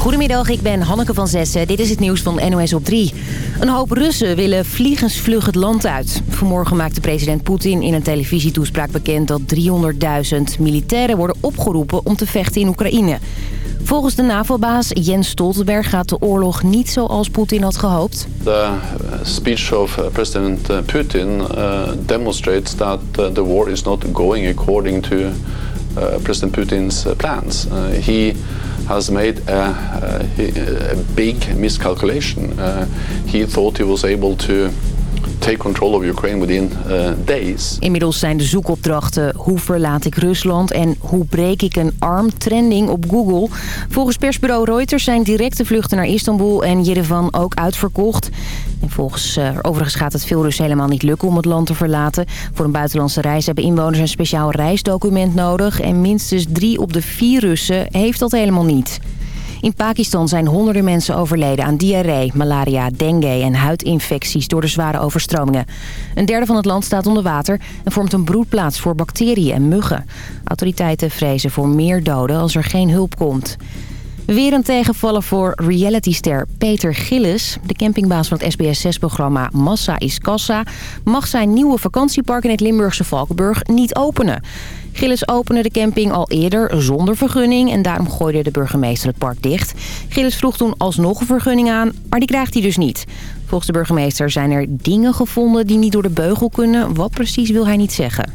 Goedemiddag, ik ben Hanneke van Zessen. Dit is het nieuws van NOS op 3. Een hoop Russen willen vliegensvlug het land uit. Vanmorgen maakte president Poetin in een televisietoespraak bekend... dat 300.000 militairen worden opgeroepen om te vechten in Oekraïne. Volgens de NAVO-baas Jens Stoltenberg gaat de oorlog niet zoals Poetin had gehoopt. The speech of uh, President uh, Putin demonstrates that the war is not going according to President Putin's plans. he has made a, a, big miscalculation. Uh, he thought he was able to take control of Ukraine within uh, days. Inmiddels zijn de zoekopdrachten hoe verlaat ik Rusland en hoe breek ik een arm trending op Google. Volgens persbureau Reuters zijn directe vluchten naar Istanbul en Yerevan ook uitverkocht. En volgens, uh, overigens gaat het veel Russen helemaal niet lukken om het land te verlaten. Voor een buitenlandse reis hebben inwoners een speciaal reisdocument nodig. En minstens drie op de vier Russen heeft dat helemaal niet. In Pakistan zijn honderden mensen overleden aan diarree, malaria, dengue en huidinfecties door de zware overstromingen. Een derde van het land staat onder water en vormt een broedplaats voor bacteriën en muggen. Autoriteiten vrezen voor meer doden als er geen hulp komt. Weer een tegenvallen voor realityster Peter Gillis. De campingbaas van het SBS6-programma Massa is Kassa... mag zijn nieuwe vakantiepark in het Limburgse Valkenburg niet openen. Gillis opende de camping al eerder zonder vergunning... en daarom gooide de burgemeester het park dicht. Gillis vroeg toen alsnog een vergunning aan, maar die krijgt hij dus niet. Volgens de burgemeester zijn er dingen gevonden die niet door de beugel kunnen. Wat precies wil hij niet zeggen.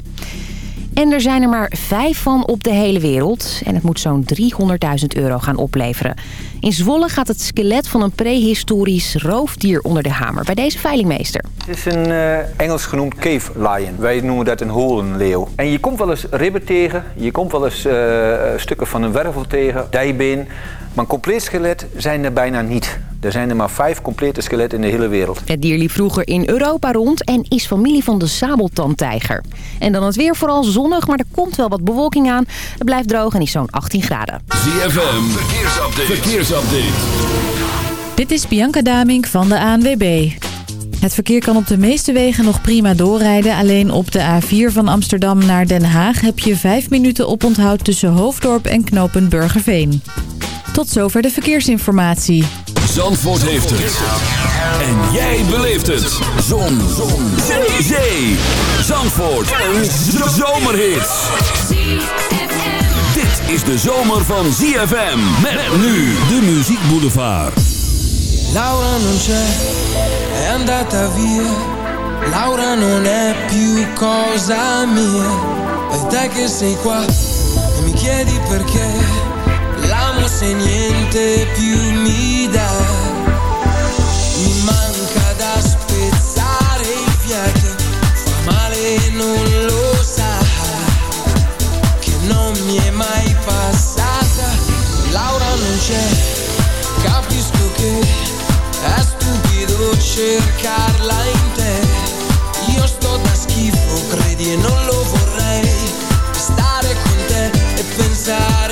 En er zijn er maar vijf van op de hele wereld. En het moet zo'n 300.000 euro gaan opleveren. In Zwolle gaat het skelet van een prehistorisch roofdier onder de hamer. Bij deze veilingmeester. Het is een uh, Engels genoemd cave lion. Wij noemen dat een holenleeuw. En je komt wel eens ribben tegen. Je komt wel eens uh, stukken van een wervel tegen. Dijbeen. Maar een compleet skelet zijn er bijna niet. Er zijn er maar vijf complete skeletten in de hele wereld. Het dier liep vroeger in Europa rond en is familie van de sabeltandtijger. En dan het weer vooral zonnig, maar er komt wel wat bewolking aan. Het blijft droog en is zo'n 18 graden. ZFM, verkeersupdate. Verkeersupdate. Dit is Bianca Damink van de ANWB. Het verkeer kan op de meeste wegen nog prima doorrijden. Alleen op de A4 van Amsterdam naar Den Haag heb je vijf minuten oponthoud tussen Hoofddorp en knooppunt Burgerveen. Tot zover de verkeersinformatie. Zandvoort heeft het. En jij beleeft het. Zon. Zon. Zee. Zee. Zandvoort. Een zomerhit. Is de zomer van ZFM. Met nu de Muziek Boulevard. Laura non c'è, è andata via. Laura non è più cosa mia. E te che sei qua e mi chiedi perché se niente più mi dà. Mi manca da spezzare il fiato, fa male non lo mi è mai passata. Laura non c'è, capisco che è stupido cercarla in te. Io sto da schifo, credi e non lo vorrei, stare con te e pensare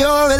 you're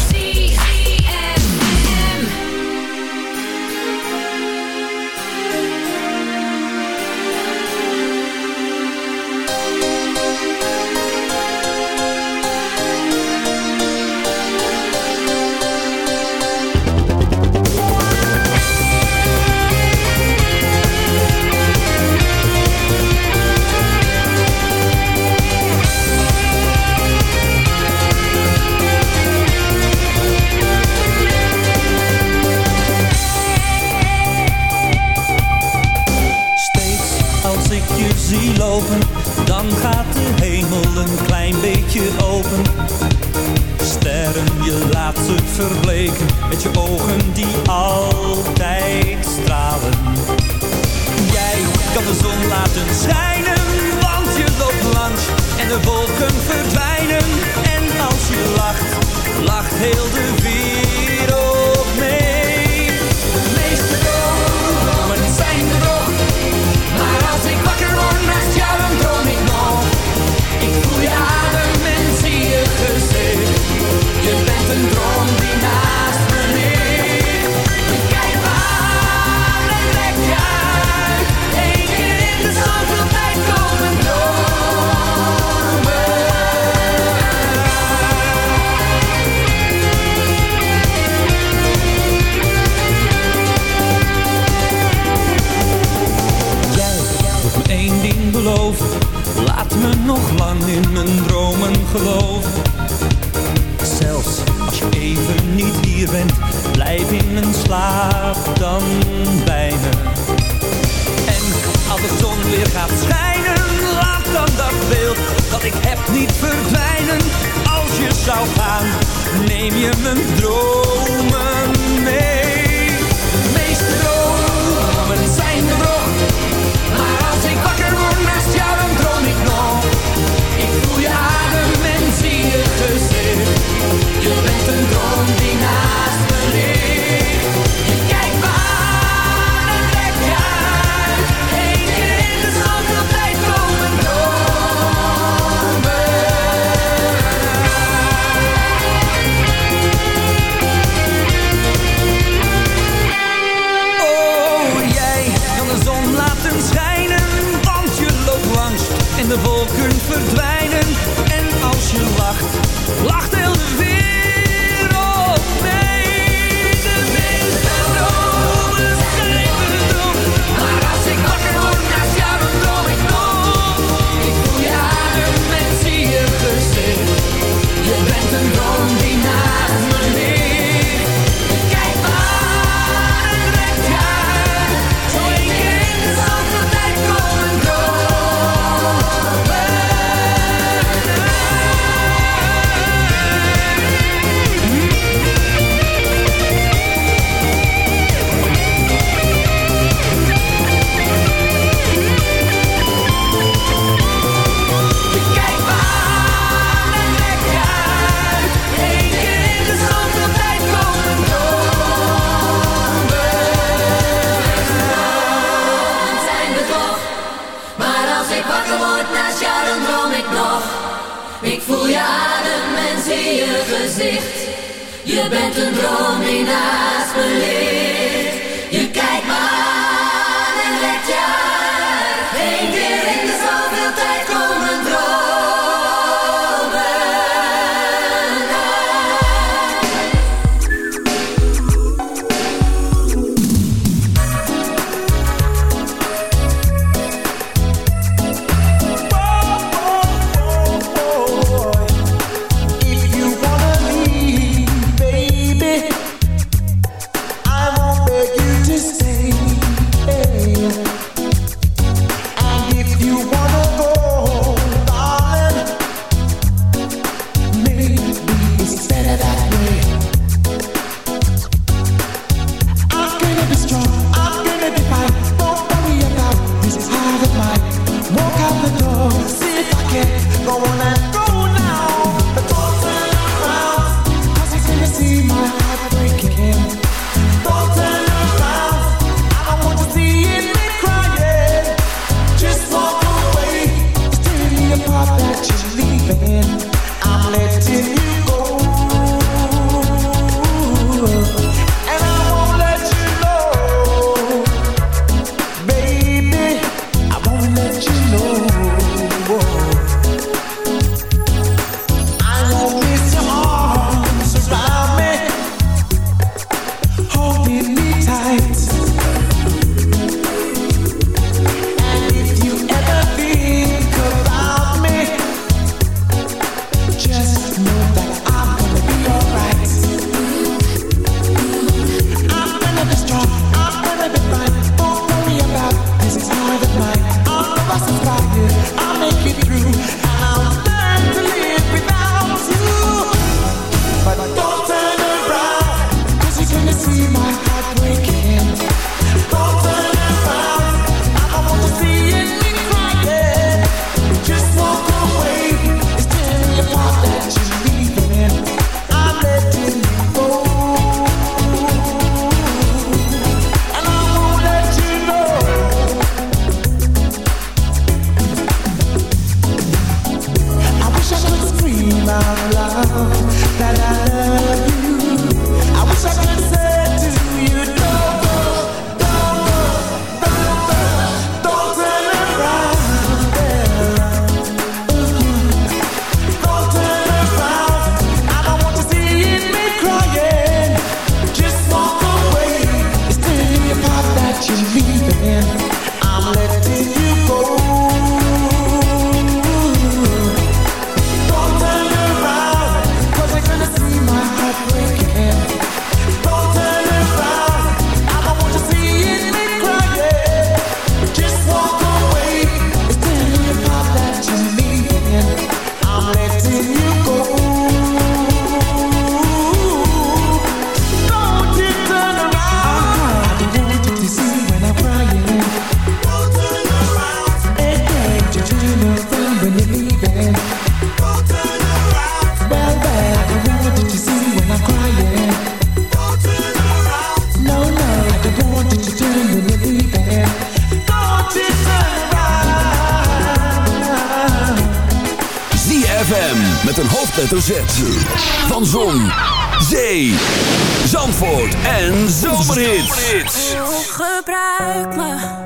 hoofdletter van Zon, Zee, Zandvoort en Zomerhits. Gebruik me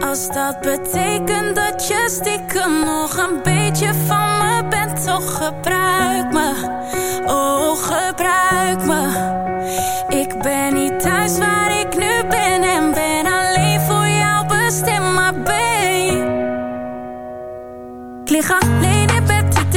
als dat betekent dat je stiekem nog een beetje van me bent. Toch gebruik me, oh gebruik me. Ik ben niet thuis waar ik nu ben en ben alleen voor jou bestemd, maar. Ik lig alleen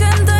que entender.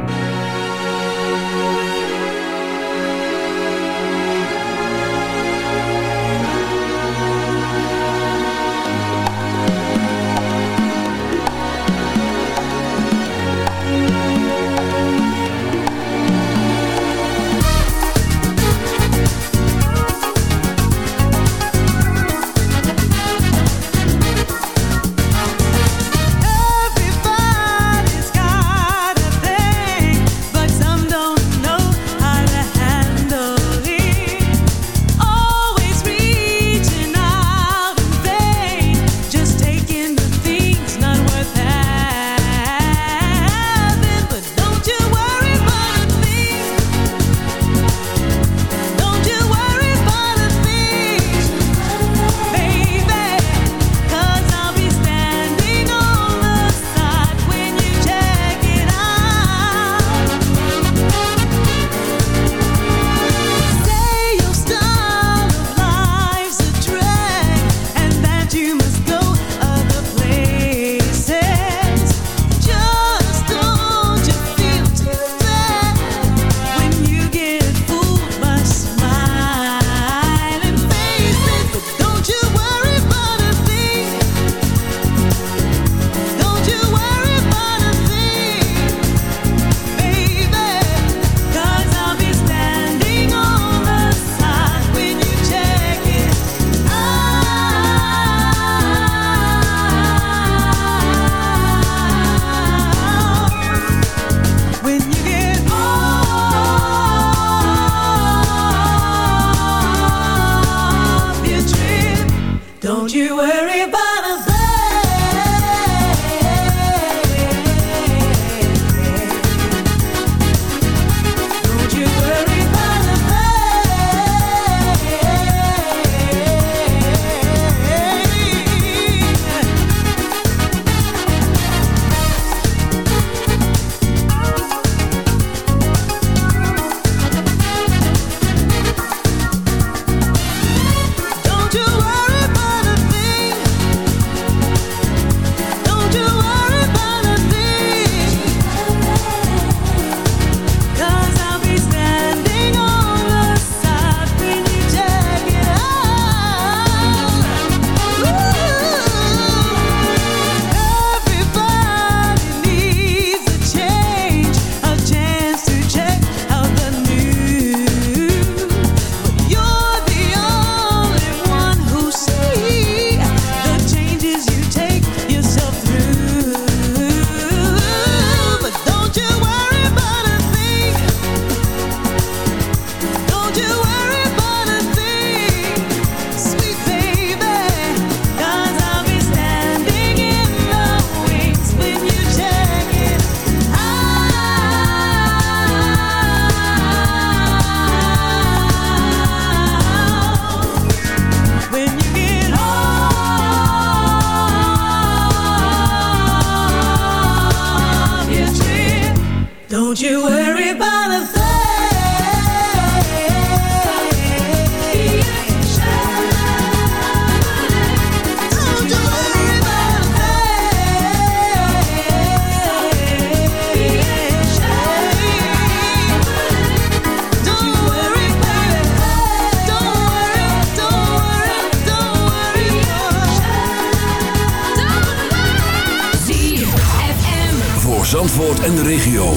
En de regio.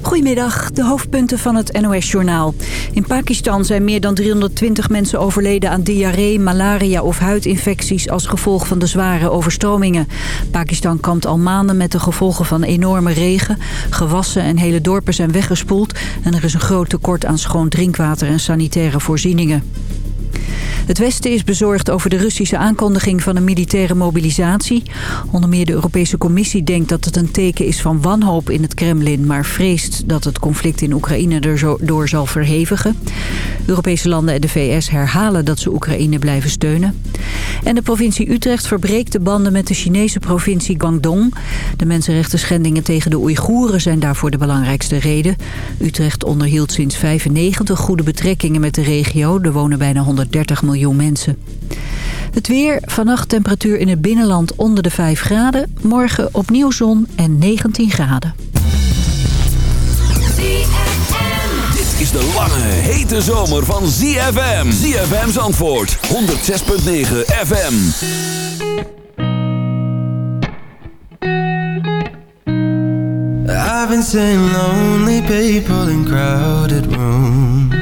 Goedemiddag, de hoofdpunten van het NOS-journaal. In Pakistan zijn meer dan 320 mensen overleden aan diarree, malaria of huidinfecties als gevolg van de zware overstromingen. Pakistan kampt al maanden met de gevolgen van enorme regen. Gewassen en hele dorpen zijn weggespoeld en er is een groot tekort aan schoon drinkwater en sanitaire voorzieningen. Het Westen is bezorgd over de Russische aankondiging van een militaire mobilisatie. Onder meer de Europese Commissie denkt dat het een teken is van wanhoop in het Kremlin... maar vreest dat het conflict in Oekraïne erdoor zal verhevigen. Europese landen en de VS herhalen dat ze Oekraïne blijven steunen. En de provincie Utrecht verbreekt de banden met de Chinese provincie Guangdong. De mensenrechten schendingen tegen de Oeigoeren zijn daarvoor de belangrijkste reden. Utrecht onderhield sinds 95 goede betrekkingen met de regio. Er wonen bijna 130 miljoen mensen. Het weer, vannacht temperatuur in het binnenland onder de 5 graden. Morgen opnieuw zon en 19 graden. Dit is de lange, hete zomer van ZFM. ZFM's antwoord, 106.9 FM. I've been seeing lonely people in crowded rooms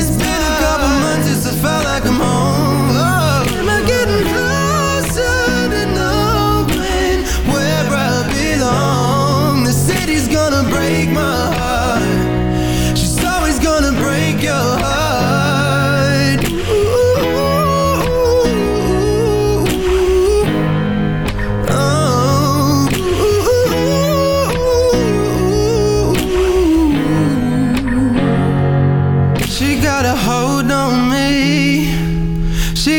just felt like I'm home.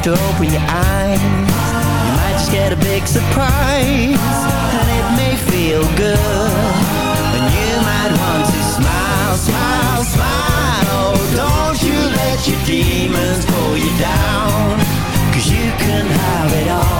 have to open your eyes. You might just get a big surprise. And it may feel good. And you might want to smile, smile, smile. Oh, don't you let your demons pull you down. Cause you can have it all.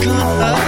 goodbye.